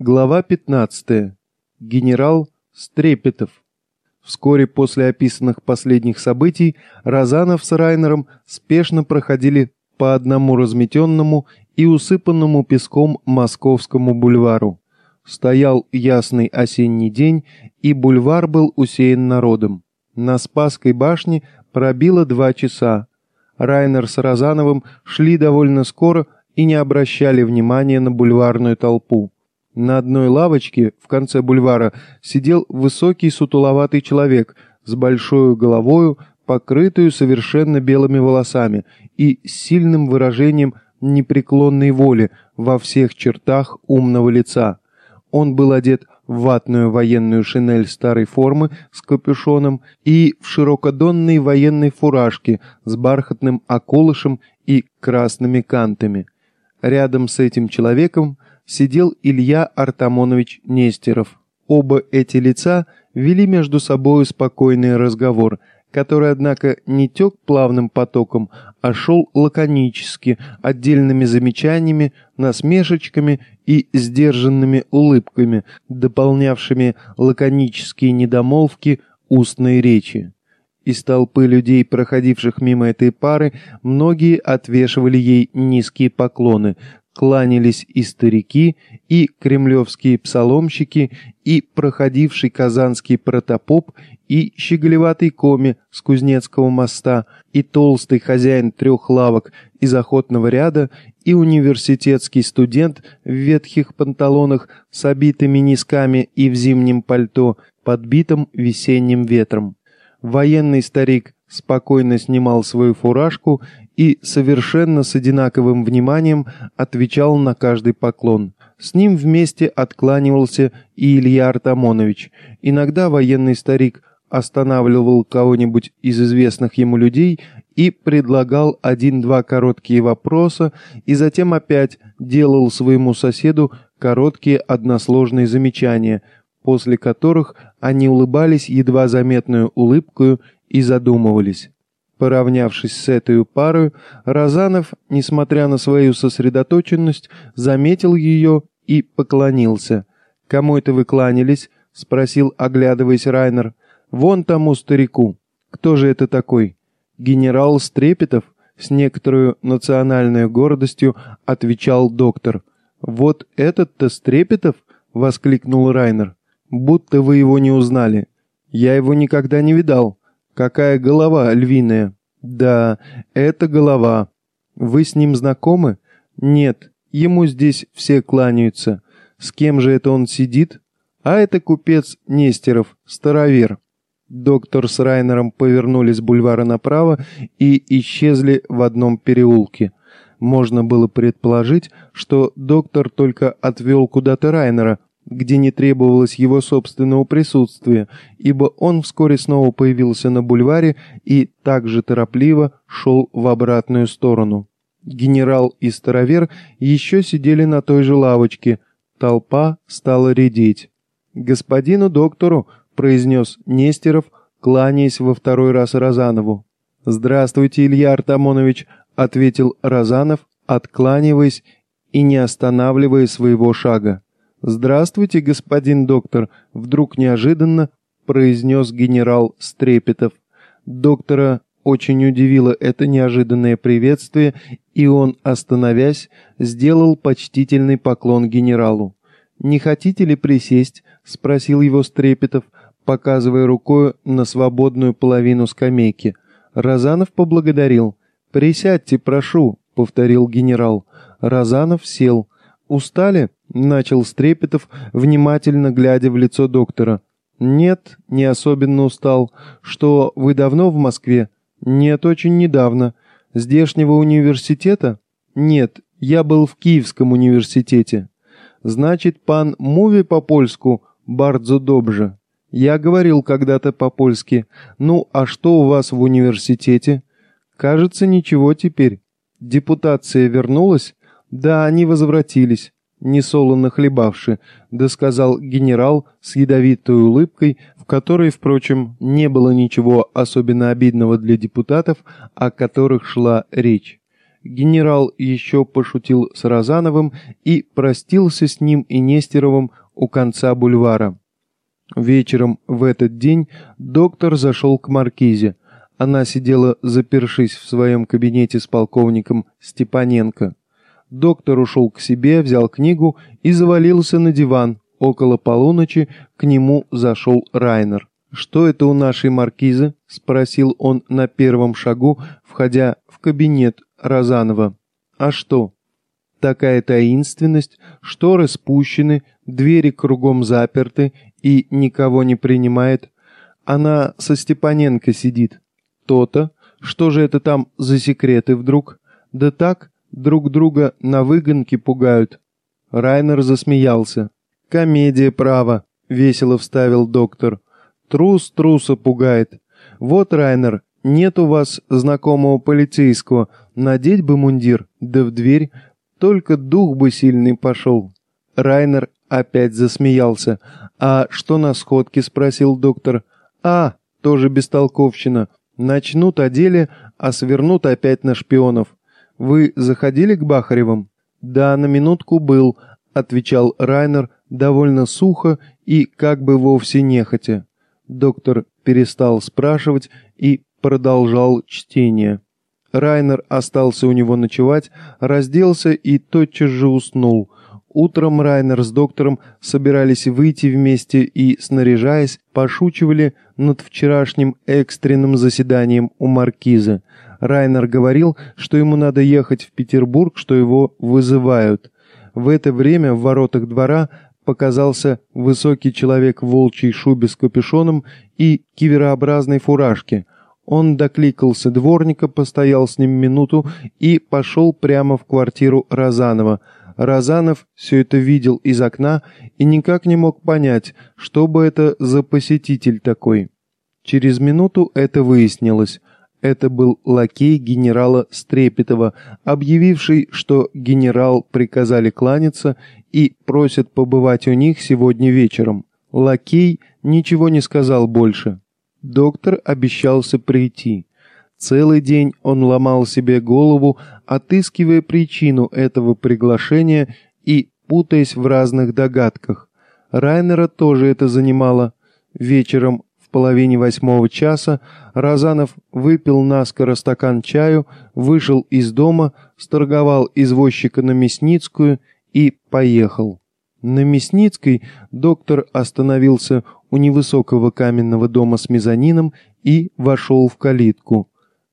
Глава 15. Генерал Стрепетов. Вскоре после описанных последних событий Розанов с Райнером спешно проходили по одному разметенному и усыпанному песком Московскому бульвару. Стоял ясный осенний день, и бульвар был усеян народом. На Спасской башне пробило два часа. Райнер с Розановым шли довольно скоро и не обращали внимания на бульварную толпу. На одной лавочке в конце бульвара сидел высокий сутуловатый человек с большой головою, покрытую совершенно белыми волосами и сильным выражением непреклонной воли во всех чертах умного лица. Он был одет в ватную военную шинель старой формы с капюшоном и в широкодонной военной фуражке с бархатным околышем и красными кантами. Рядом с этим человеком сидел Илья Артамонович Нестеров. Оба эти лица вели между собой спокойный разговор, который, однако, не тек плавным потоком, а шел лаконически, отдельными замечаниями, насмешечками и сдержанными улыбками, дополнявшими лаконические недомолвки устной речи. Из толпы людей, проходивших мимо этой пары, многие отвешивали ей низкие поклоны, кланялись и старики, и кремлевские псаломщики, и проходивший казанский протопоп, и щеголеватый коми с Кузнецкого моста, и толстый хозяин трех лавок из охотного ряда, и университетский студент в ветхих панталонах с обитыми низками и в зимнем пальто, подбитым весенним ветром. Военный старик спокойно снимал свою фуражку и совершенно с одинаковым вниманием отвечал на каждый поклон. С ним вместе откланивался и Илья Артамонович. Иногда военный старик останавливал кого-нибудь из известных ему людей и предлагал один-два короткие вопроса, и затем опять делал своему соседу короткие односложные замечания, после которых они улыбались едва заметную улыбкою и задумывались. Поравнявшись с этой парой, Разанов, несмотря на свою сосредоточенность, заметил ее и поклонился. «Кому это вы кланялись?» — спросил, оглядываясь Райнер. «Вон тому старику. Кто же это такой?» «Генерал Стрепетов?» — с некоторой национальной гордостью отвечал доктор. «Вот этот-то Стрепетов?» — воскликнул Райнер. «Будто вы его не узнали. Я его никогда не видал». Какая голова львиная? Да, это голова. Вы с ним знакомы? Нет, ему здесь все кланяются. С кем же это он сидит? А это купец Нестеров, старовер. Доктор с Райнером повернулись с бульвара направо и исчезли в одном переулке. Можно было предположить, что доктор только отвел куда-то Райнера, где не требовалось его собственного присутствия, ибо он вскоре снова появился на бульваре и также торопливо шел в обратную сторону. Генерал и старовер еще сидели на той же лавочке. Толпа стала редеть. «Господину доктору», — произнес Нестеров, кланяясь во второй раз Розанову. «Здравствуйте, Илья Артамонович», — ответил Розанов, откланиваясь и не останавливая своего шага. «Здравствуйте, господин доктор», — вдруг неожиданно произнес генерал Стрепетов. Доктора очень удивило это неожиданное приветствие, и он, остановясь, сделал почтительный поклон генералу. «Не хотите ли присесть?» — спросил его Стрепетов, показывая рукой на свободную половину скамейки. Разанов поблагодарил. «Присядьте, прошу», — повторил генерал. Разанов сел. «Устали?» Начал Стрепетов, внимательно глядя в лицо доктора. «Нет, не особенно устал. Что, вы давно в Москве?» «Нет, очень недавно. Здешнего университета?» «Нет, я был в Киевском университете». «Значит, пан Муви по-польску, бардзо добже». «Я говорил когда-то по-польски. Ну, а что у вас в университете?» «Кажется, ничего теперь». «Депутация вернулась?» «Да, они возвратились несолоно хлебавши, да сказал генерал с ядовитой улыбкой, в которой, впрочем, не было ничего особенно обидного для депутатов, о которых шла речь. Генерал еще пошутил с Розановым и простился с ним и Нестеровым у конца бульвара. Вечером в этот день доктор зашел к Маркизе. Она сидела, запершись в своем кабинете с полковником Степаненко. Доктор ушел к себе, взял книгу и завалился на диван. Около полуночи к нему зашел Райнер. «Что это у нашей маркизы?» — спросил он на первом шагу, входя в кабинет Розанова. «А что?» «Такая таинственность, шторы спущены, двери кругом заперты и никого не принимает. Она со Степаненко сидит. То-то. Что же это там за секреты вдруг? Да так, друг друга на выгонке пугают». Райнер засмеялся. «Комедия, право», — весело вставил доктор. Трус труса пугает. Вот, Райнер, нет у вас знакомого полицейского. Надеть бы мундир, да в дверь. Только дух бы сильный пошел. Райнер опять засмеялся. «А что на сходке?» — спросил доктор. «А, тоже бестолковщина. Начнут о деле, а свернут опять на шпионов. Вы заходили к Бахаревым?» «Да, на минутку был», — отвечал Райнер довольно сухо и как бы вовсе нехотя. Доктор перестал спрашивать и продолжал чтение. Райнер остался у него ночевать, разделся и тотчас же уснул. Утром Райнер с доктором собирались выйти вместе и, снаряжаясь, пошучивали над вчерашним экстренным заседанием у маркиза. Райнер говорил, что ему надо ехать в Петербург, что его вызывают. В это время в воротах двора показался высокий человек в волчьей шубе с капюшоном и киверообразной фуражке. Он докликался дворника, постоял с ним минуту и пошел прямо в квартиру Розанова. Розанов все это видел из окна и никак не мог понять, что бы это за посетитель такой. Через минуту это выяснилось. Это был лакей генерала Стрепетова, объявивший, что генерал приказали кланяться и просят побывать у них сегодня вечером. Лакей ничего не сказал больше. Доктор обещался прийти. Целый день он ломал себе голову, отыскивая причину этого приглашения и путаясь в разных догадках. Райнера тоже это занимало. Вечером половине восьмого часа Разанов выпил наскоро стакан чаю, вышел из дома, сторговал извозчика на Мясницкую и поехал. На Мясницкой доктор остановился у невысокого каменного дома с мезонином и вошел в калитку.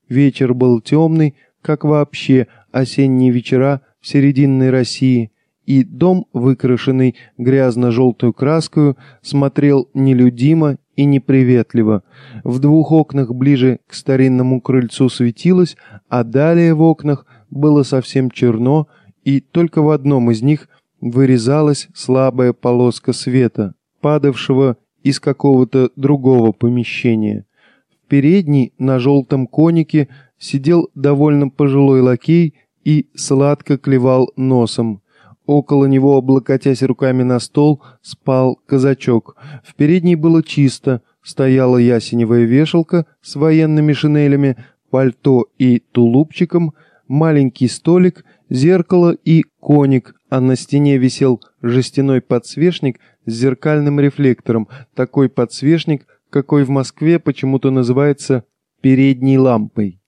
Вечер был темный, как вообще осенние вечера в серединной России, и дом, выкрашенный грязно-желтую краскою, смотрел нелюдимо и неприветливо. В двух окнах ближе к старинному крыльцу светилось, а далее в окнах было совсем черно, и только в одном из них вырезалась слабая полоска света, падавшего из какого-то другого помещения. В передней на желтом конике сидел довольно пожилой лакей и сладко клевал носом. Около него, облокотясь руками на стол, спал казачок. В передней было чисто, стояла ясеневая вешалка с военными шинелями, пальто и тулупчиком, маленький столик зеркало и коник, а на стене висел жестяной подсвечник с зеркальным рефлектором, такой подсвечник, какой в Москве почему-то называется передней лампой.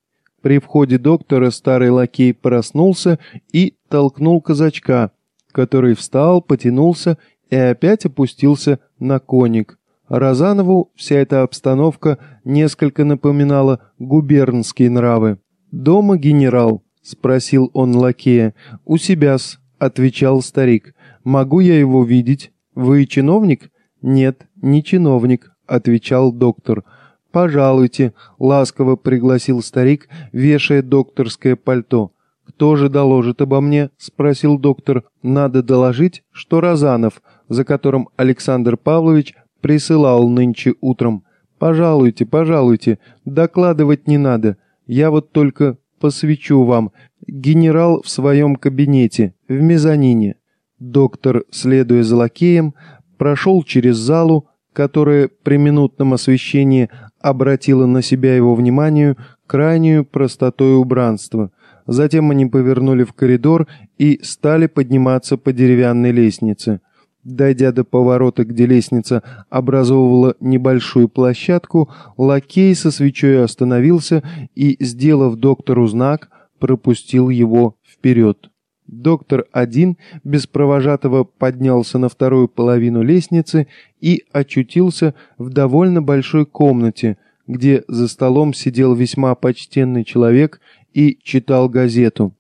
При входе доктора старый лакей проснулся и толкнул казачка, который встал, потянулся и опять опустился на коник. Розанову вся эта обстановка несколько напоминала губернские нравы. Дома генерал, — спросил он лакея. «У себя-с», — отвечал старик. «Могу я его видеть? Вы чиновник?» «Нет, не чиновник», — отвечал доктор. «Пожалуйте», — ласково пригласил старик, вешая докторское пальто. «Кто же доложит обо мне?» — спросил доктор. «Надо доложить, что Розанов, за которым Александр Павлович присылал нынче утром. Пожалуйте, пожалуйте, докладывать не надо. Я вот только посвящу вам. Генерал в своем кабинете, в мезонине». Доктор, следуя за лакеем, прошел через залу, которая при минутном освещении обратила на себя его внимание крайнюю простотой убранства. Затем они повернули в коридор и стали подниматься по деревянной лестнице. Дойдя до поворота, где лестница образовывала небольшую площадку, лакей со свечой остановился и, сделав доктору знак, пропустил его вперед. Доктор один без провожатого поднялся на вторую половину лестницы и очутился в довольно большой комнате, где за столом сидел весьма почтенный человек и читал газету.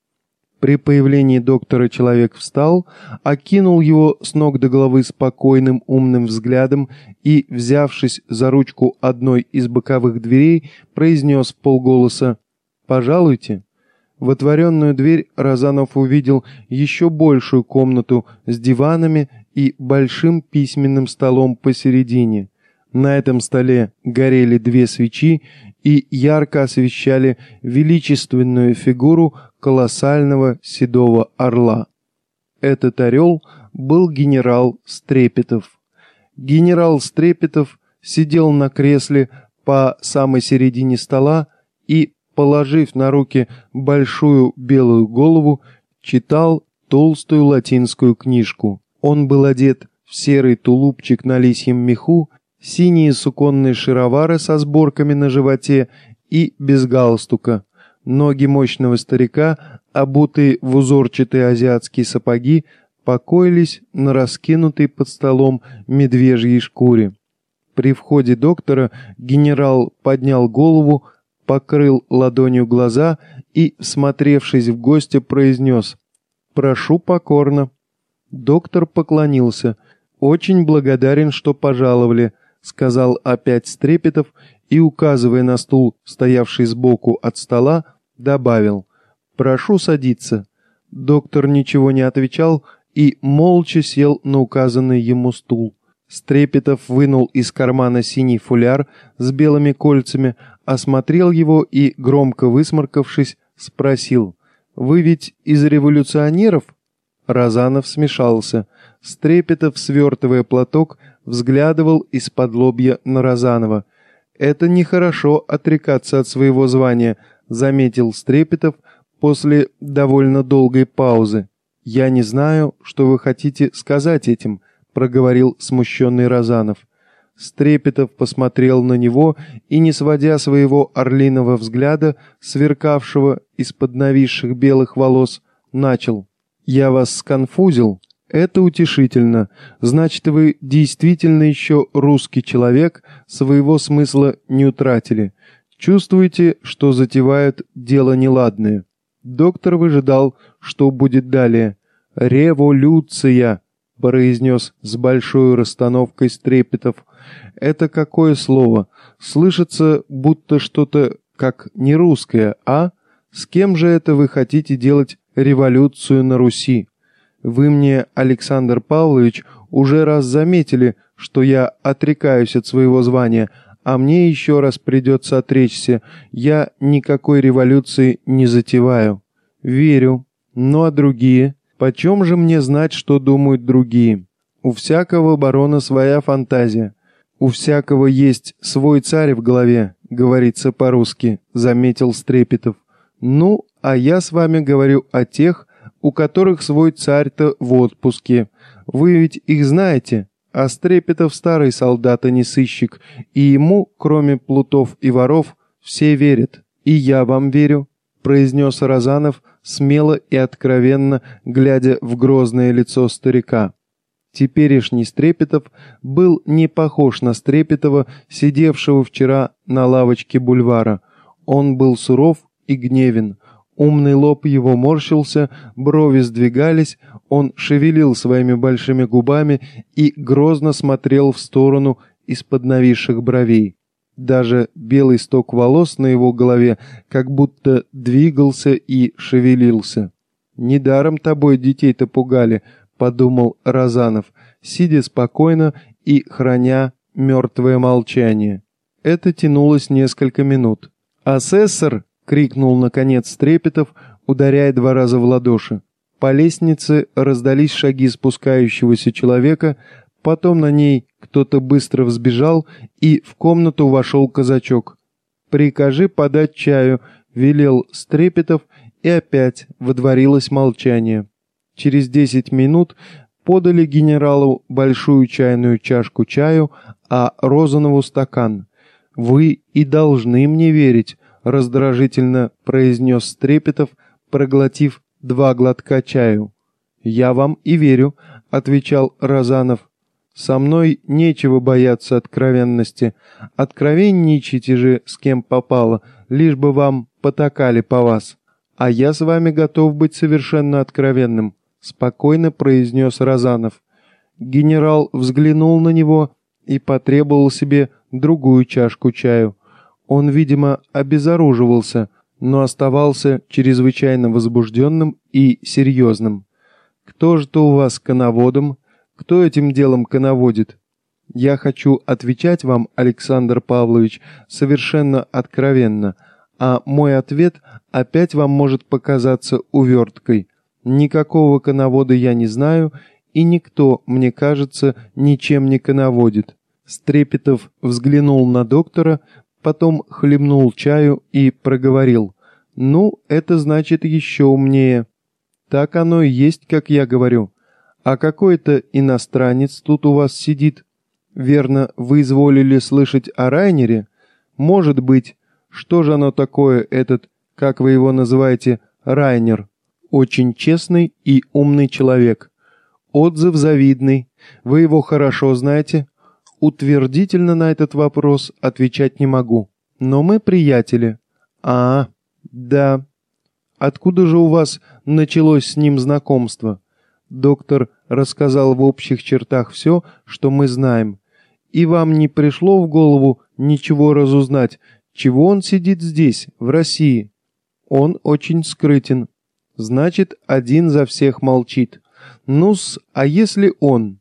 При появлении доктора человек встал, окинул его с ног до головы спокойным умным взглядом и, взявшись за ручку одной из боковых дверей, произнес полголоса «Пожалуйте». В отворенную дверь Розанов увидел еще большую комнату с диванами и большим письменным столом посередине. На этом столе горели две свечи и ярко освещали величественную фигуру колоссального седого орла. Этот орел был генерал Стрепетов. Генерал Стрепетов сидел на кресле по самой середине стола и, положив на руки большую белую голову, читал толстую латинскую книжку. Он был одет в серый тулупчик на лисьем меху, синие суконные шаровары со сборками на животе и без галстука. Ноги мощного старика, обутые в узорчатые азиатские сапоги, покоились на раскинутой под столом медвежьей шкуре. При входе доктора генерал поднял голову, покрыл ладонью глаза и, смотревшись в гостя, произнес «Прошу покорно». Доктор поклонился. «Очень благодарен, что пожаловали», — сказал опять Стрепетов и, указывая на стул, стоявший сбоку от стола, добавил «Прошу садиться». Доктор ничего не отвечал и молча сел на указанный ему стул. Стрепетов вынул из кармана синий фуляр с белыми кольцами, осмотрел его и, громко высморкавшись, спросил «Вы ведь из революционеров?» Разанов смешался. Стрепетов, свертывая платок, взглядывал из-под лобья на Разанова. «Это нехорошо отрекаться от своего звания», — заметил Стрепетов после довольно долгой паузы. «Я не знаю, что вы хотите сказать этим», — проговорил смущенный Розанов. Стрепетов посмотрел на него и, не сводя своего орлиного взгляда, сверкавшего из-под нависших белых волос, начал. «Я вас сконфузил? Это утешительно. Значит, вы действительно еще русский человек, своего смысла не утратили. Чувствуете, что затевают дело неладное. Доктор выжидал, что будет далее. «Революция!» — произнес с большой расстановкой Стрепетов. «Это какое слово? Слышится, будто что-то как не русское, а? С кем же это вы хотите делать революцию на Руси? Вы мне, Александр Павлович, уже раз заметили, что я отрекаюсь от своего звания, а мне еще раз придется отречься. Я никакой революции не затеваю. Верю. Ну а другие? Почем же мне знать, что думают другие? У всякого барона своя фантазия. У всякого есть свой царь в голове, говорится по-русски, заметил Стрепетов. Ну, а я с вами говорю о тех, у которых свой царь-то в отпуске. Вы ведь их знаете, а Стрепетов старый солдат, а не сыщик, и ему, кроме плутов и воров, все верят. И я вам верю, произнес Розанов, смело и откровенно, глядя в грозное лицо старика. Теперешний Стрепетов был не похож на Стрепетова, сидевшего вчера на лавочке бульвара. Он был суров и гневен. Умный лоб его морщился, брови сдвигались, он шевелил своими большими губами и грозно смотрел в сторону из-под нависших бровей. Даже белый сток волос на его голове как будто двигался и шевелился. «Недаром тобой детей-то пугали», — подумал Разанов, сидя спокойно и храня мертвое молчание. Это тянулось несколько минут. «Асессор!» — крикнул, наконец, Стрепетов, ударяя два раза в ладоши. По лестнице раздались шаги спускающегося человека, потом на ней кто-то быстро взбежал, и в комнату вошел казачок. «Прикажи подать чаю», — велел Стрепетов И опять водворилось молчание. Через десять минут подали генералу большую чайную чашку чаю, а Розанову стакан. «Вы и должны мне верить», — раздражительно произнес Стрепетов, проглотив два глотка чаю. «Я вам и верю», — отвечал Розанов. «Со мной нечего бояться откровенности. Откровенничайте же с кем попало, лишь бы вам потакали по вас. А я с вами готов быть совершенно откровенным», — спокойно произнес Розанов. Генерал взглянул на него и потребовал себе другую чашку чаю. Он, видимо, обезоруживался, но оставался чрезвычайно возбужденным и серьезным. «Кто же-то у вас коноводом? Кто этим делом коноводит?» «Я хочу отвечать вам, Александр Павлович, совершенно откровенно, а мой ответ опять вам может показаться уверткой. Никакого коновода я не знаю, и никто, мне кажется, ничем не коноводит». Стрепетов взглянул на доктора, потом хлебнул чаю и проговорил. «Ну, это значит еще умнее. Так оно и есть, как я говорю. А какой-то иностранец тут у вас сидит. Верно, вы изволили слышать о Райнере? Может быть. Что же оно такое, этот, как вы его называете, Райнер? Очень честный и умный человек. Отзыв завидный. Вы его хорошо знаете?» Утвердительно на этот вопрос отвечать не могу. Но мы приятели. А, да. Откуда же у вас началось с ним знакомство? Доктор рассказал в общих чертах все, что мы знаем. И вам не пришло в голову ничего разузнать, чего он сидит здесь, в России? Он очень скрытен. Значит, один за всех молчит. Ну-с, а если он?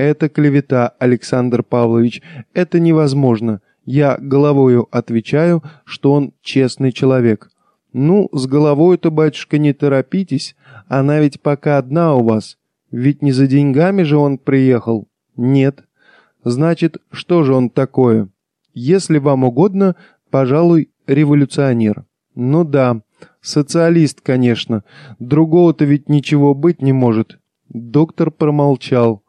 Это клевета, Александр Павлович. Это невозможно. Я головою отвечаю, что он честный человек. Ну, с головой-то, батюшка, не торопитесь. Она ведь пока одна у вас. Ведь не за деньгами же он приехал. Нет. Значит, что же он такое? Если вам угодно, пожалуй, революционер. Ну да, социалист, конечно. Другого-то ведь ничего быть не может. Доктор промолчал.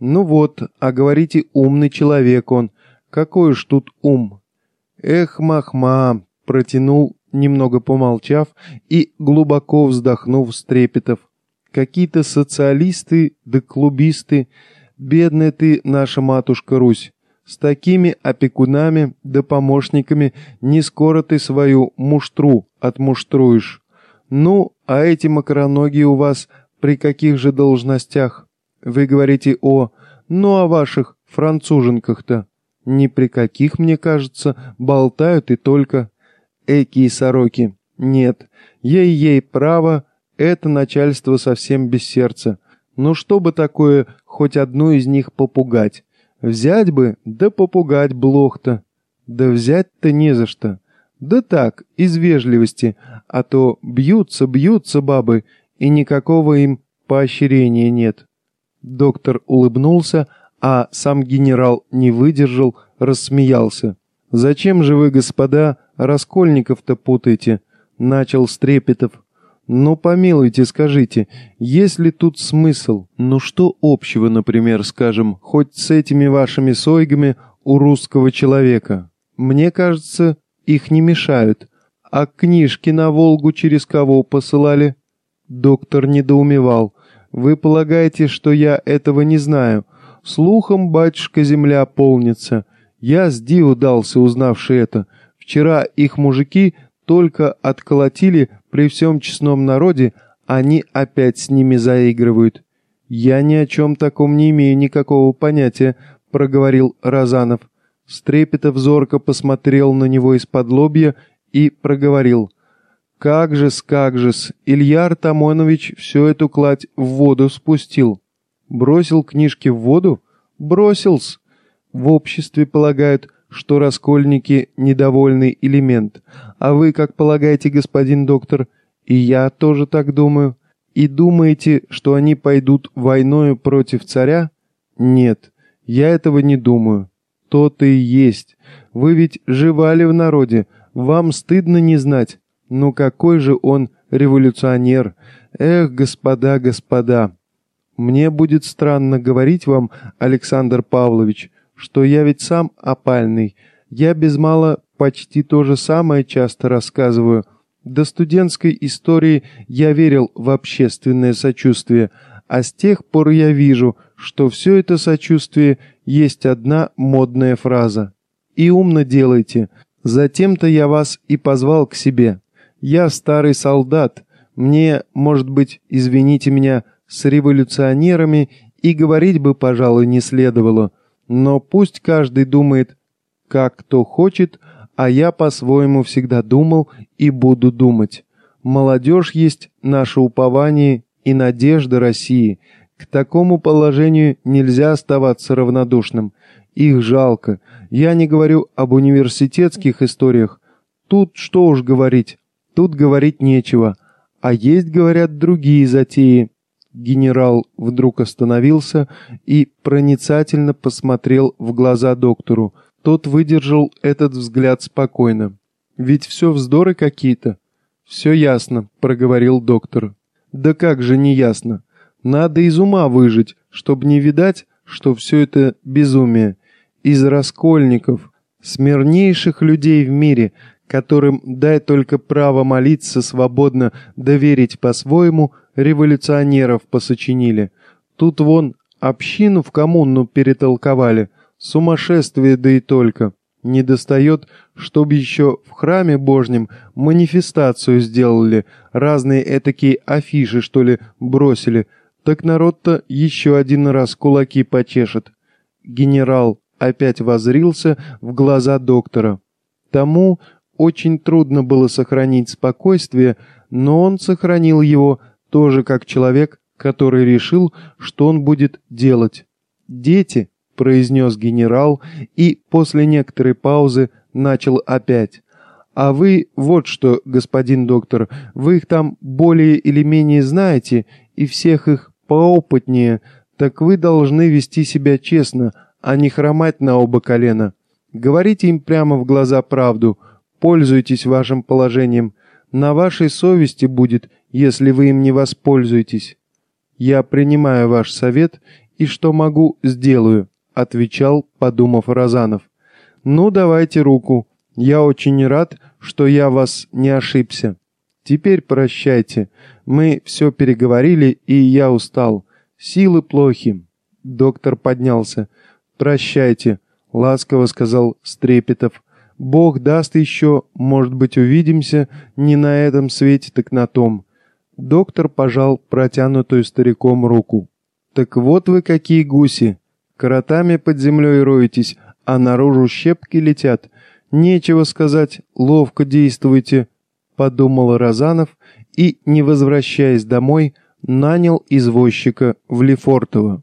«Ну вот, а говорите, умный человек он. Какой уж тут ум?» «Эх, Махма!» — протянул, немного помолчав и глубоко вздохнув с трепетов. «Какие-то социалисты да клубисты. Бедная ты, наша матушка Русь. С такими опекунами да помощниками не скоро ты свою муштру отмуштруешь. Ну, а эти макроногие у вас при каких же должностях?» Вы говорите о... Ну, о ваших француженках-то. Ни при каких, мне кажется, болтают и только... Экие сороки. Нет, ей-ей право, это начальство совсем без сердца. Ну, чтобы такое, хоть одну из них попугать. Взять бы, да попугать блох-то. Да взять-то не за что. Да так, из вежливости, а то бьются, бьются бабы, и никакого им поощрения нет. Доктор улыбнулся, а сам генерал не выдержал, рассмеялся. «Зачем же вы, господа, раскольников-то путаете?» — начал Стрепетов. «Ну, помилуйте, скажите, есть ли тут смысл? Ну что общего, например, скажем, хоть с этими вашими сойгами у русского человека? Мне кажется, их не мешают. А книжки на Волгу через кого посылали?» Доктор недоумевал. Вы полагаете, что я этого не знаю? Слухом, батюшка, земля полнится. Я с диву дался, узнавши это. Вчера их мужики только отколотили при всем честном народе, они опять с ними заигрывают. Я ни о чем таком не имею никакого понятия, проговорил Разанов. Стрепетов зорко посмотрел на него из-под лобья и проговорил. Как же-с, как же-с, Илья Артамонович всю эту кладь в воду спустил. Бросил книжки в воду? Бросил-с. В обществе полагают, что раскольники – недовольный элемент. А вы как полагаете, господин доктор? И я тоже так думаю. И думаете, что они пойдут войною против царя? Нет, я этого не думаю. То-то и есть. Вы ведь живали в народе, вам стыдно не знать. Ну какой же он революционер! Эх, господа, господа! Мне будет странно говорить вам, Александр Павлович, что я ведь сам опальный. Я без мала почти то же самое часто рассказываю. До студентской истории я верил в общественное сочувствие, а с тех пор я вижу, что все это сочувствие есть одна модная фраза. И умно делайте. Затем-то я вас и позвал к себе. Я старый солдат. Мне, может быть, извините меня, с революционерами и говорить бы, пожалуй, не следовало. Но пусть каждый думает, как кто хочет, а я по-своему всегда думал и буду думать. Молодежь есть наше упование и надежда России. К такому положению нельзя оставаться равнодушным. Их жалко. Я не говорю об университетских историях. Тут что уж говорить, тут говорить нечего. А есть, говорят, другие затеи. Генерал вдруг остановился и проницательно посмотрел в глаза доктору. Тот выдержал этот взгляд спокойно. «Ведь все вздоры какие-то». «Все ясно», — проговорил доктор. «Да как же не ясно? Надо из ума выжить, чтобы не видать, что все это безумие из раскольников, смирнейших людей в мире, которым дай только право молиться свободно, доверить по-своему, революционеров посочинили. Тут вон общину в коммуну перетолковали. Сумасшествие да и только. Не достает, чтобы еще в храме Божнем манифестацию сделали, разные этакие афиши, что ли, бросили. Так народ-то еще один раз кулаки почешет. Генерал опять возрился в глаза доктора. Тому очень трудно было сохранить спокойствие, но он сохранил его тоже как человек, который решил, что он будет делать. «Дети», — произнес генерал и после некоторой паузы начал опять. «А вы вот что, господин доктор, вы их там более или менее знаете и всех их поопытнее, так вы должны вести себя честно, а не хромать на оба колена. Говорите им прямо в глаза правду, пользуйтесь вашим положением. На вашей совести будет, если вы им не воспользуетесь. Я принимаю ваш совет и что могу, сделаю, отвечал, подумав Розанов. Ну, давайте руку. Я очень рад, что я вас не ошибся. Теперь прощайте. Мы все переговорили, и я устал. Силы плохи. Доктор поднялся. «Прощайте», — ласково сказал Стрепетов. «Бог даст еще, может быть, увидимся не на этом свете, так на том». Доктор пожал протянутую стариком руку. «Так вот вы какие гуси! Коротами под землей роетесь, а наружу щепки летят. Нечего сказать, ловко действуете», — подумал Розанов и, не возвращаясь домой, нанял извозчика в Лефортово.